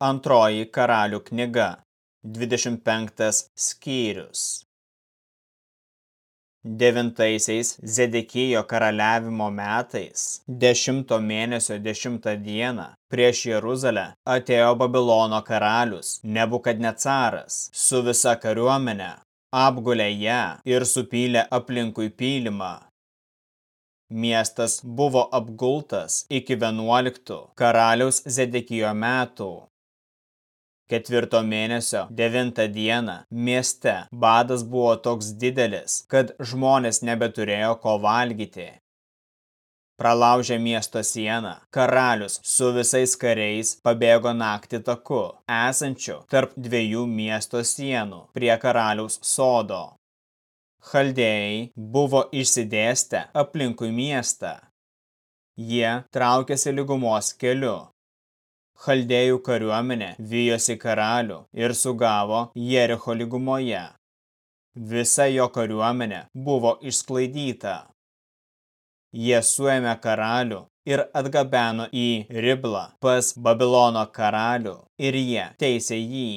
Antroji karalių knyga, 25 skyrius. Devintaisiais Zedekijo karaliavimo metais, dešimto mėnesio dešimtą dieną, prieš Jeruzalę atėjo Babilono karalius, Nebukadnecaras, su visa kariuomenė, apgulė ją ir supylė aplinkui pylimą. Miestas buvo apgultas iki 11 karaliaus Zedekijo metų Ketvirto mėnesio devintą dieną mieste badas buvo toks didelis, kad žmonės nebeturėjo ko valgyti. Pralaužė miesto sieną, karalius su visais kariais pabėgo naktį taku, esančiu tarp dviejų miesto sienų prie karaliaus sodo. Chaldėjai buvo išsidėstę aplinkui miestą. Jie traukėsi lygumos keliu, Chaldėjų kariuomenė vyjosi karalių ir sugavo Jericho lygumoje. Visa jo kariuomenė buvo išsklaidyta. Jie suėmė karalių ir atgabeno į Riblą pas Babilono karalių ir jie teisė jį.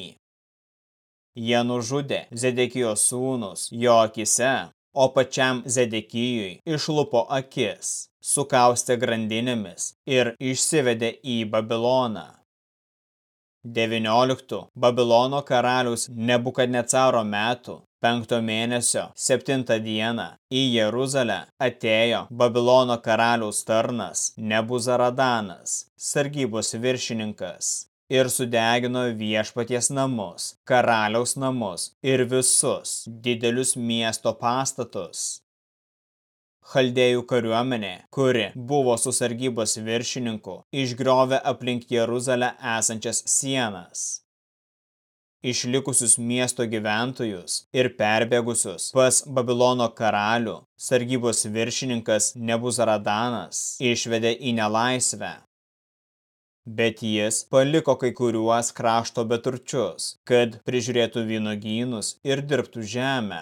Jie nužudė Zedekijo sūnus jo akise, o pačiam Zedekijui išlupo akis sukaustė grandinėmis ir išsivedė į Babiloną. 19 Babilono karalius Nebukadnecaro metų, penkto mėnesio, septintą dieną, į Jeruzalę atėjo Babilono karaliaus tarnas Nebuzaradanas, sargybos viršininkas, ir sudegino viešpaties namus, karaliaus namus ir visus didelius miesto pastatus. Chaldėjų kariuomenė, kuri buvo su sargybos viršininku, išgriovė aplink Jeruzalę esančias sienas. Išlikusius miesto gyventojus ir perbėgusius pas Babilono karalių, sargybos viršininkas Nebuzaradanas išvedė į nelaisvę. Bet jis paliko kai kuriuos krašto beturčius, kad prižiūrėtų vynogynus ir dirbtų žemę.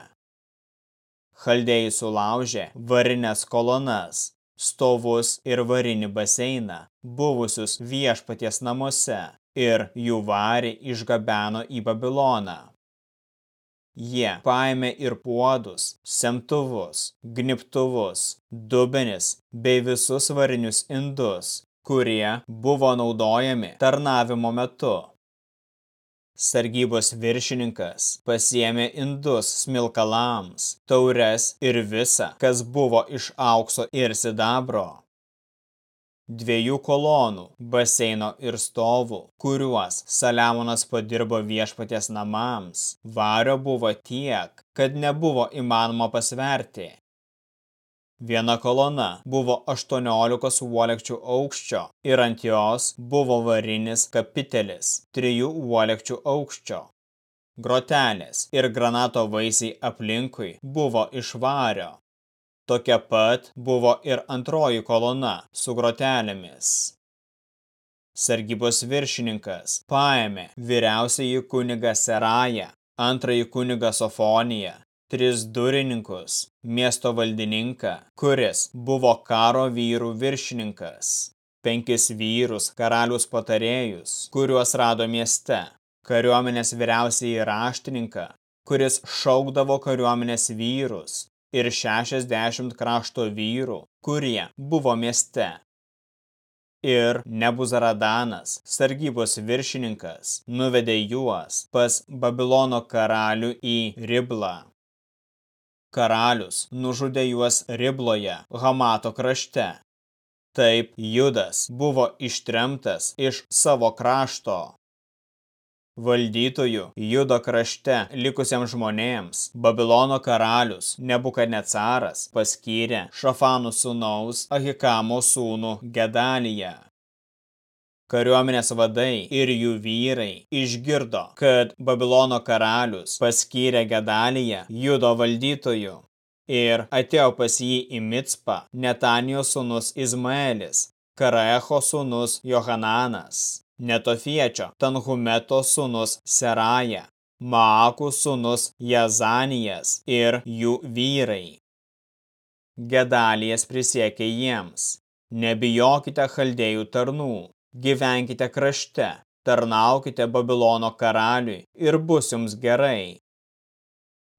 Chaldėjai sulaužė varinės kolonas, stovus ir varinį baseiną, buvusius viešpaties namuose, ir jų varį išgabeno į Babiloną. Jie paėmė ir puodus, semtuvus, gniptuvus, dubenis bei visus varinius indus, kurie buvo naudojami tarnavimo metu. Sargybos viršininkas pasiėmė indus smilkalams, taures ir visa, kas buvo iš aukso ir sidabro. Dviejų kolonų, baseino ir stovų, kuriuos Saliamonas padirbo viešpaties namams, vario buvo tiek, kad nebuvo įmanoma pasverti. Viena kolona buvo 18 uolekčių aukščio ir ant jos buvo varinis kapitelis 3 uolekčių aukščio. Grotelės ir granato vaisiai aplinkui buvo iš vario. Tokia pat buvo ir antroji kolona su grotelėmis. Sargybos viršininkas paėmė vyriausiąjį kunigą Serają, antrąjį kunigą Sofoniją tris durininkus, miesto valdininką, kuris buvo karo vyrų viršininkas, penkis vyrus, karalius patarėjus, kuriuos rado mieste, kariuomenės vyriausiai raštininką, kuris šaukdavo kariuomenės vyrus, ir šešiasdešimt krašto vyrų, kurie buvo mieste. Ir Nebuzaradanas, sargybos viršininkas, nuvedė juos pas Babilono karalių į Riblą. Karalius nužudė juos Ribloje, Hamato krašte. Taip Judas buvo ištremtas iš savo krašto. Valdytojų Judo krašte likusiems žmonėms Babilono karalius Nebukadnecaras paskyrė Šafanų sūnaus Ahikamo sūnų Gedaliją. Kariuomenės vadai ir jų vyrai išgirdo, kad Babilono karalius paskyrė Gedaliją judo valdytojų ir atėjo pas jį į Micpą Netanijos sūnus Izmaelis, Karaecho sūnus Johananas, Netofiečio Tanhumeto sūnus Seraja, Maakų sūnus Jazanijas ir jų vyrai. Gedalijas prisiekė jiems, nebijokite chaldėjų tarnų, gyvenkite krašte, tarnaukite Babilono karaliui ir bus jums gerai.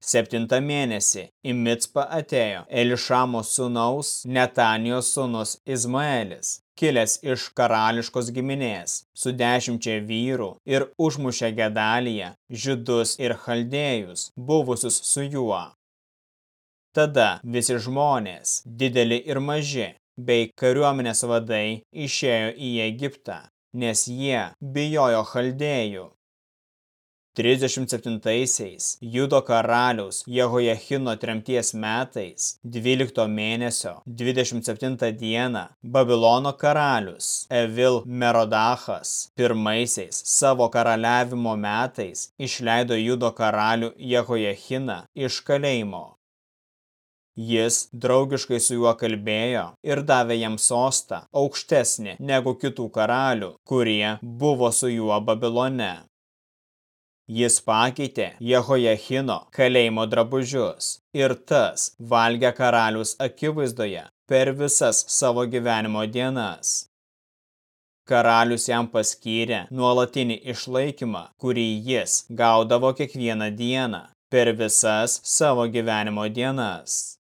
Septintą mėnesį į Micpą atėjo Elišamo sūnaus Netanijos sūnus Izmaelis, kilęs iš karališkos giminės, su dešimčia vyrų ir užmušė Gedaliją, žydus ir chaldėjus, buvusius su juo. Tada visi žmonės, dideli ir maži, bei kariuomenės vadai išėjo į Egiptą, nes jie bijojo chaldėjų. 37-aisiais Judo karaliaus Jehojachino tremties metais 12 mėnesio 27 dieną Babilono karalius Evil Merodachas pirmaisiais savo karaliavimo metais išleido Judo karalių Jehojachiną iš kalėjimo. Jis draugiškai su juo kalbėjo ir davė jam sostą aukštesnį negu kitų karalių, kurie buvo su juo Babilone. Jis pakeitė Jehojachino kalėjimo drabužius ir tas valgė karalius akivaizdoje per visas savo gyvenimo dienas. Karalius jam paskyrė nuolatinį išlaikymą, kurį jis gaudavo kiekvieną dieną per visas savo gyvenimo dienas.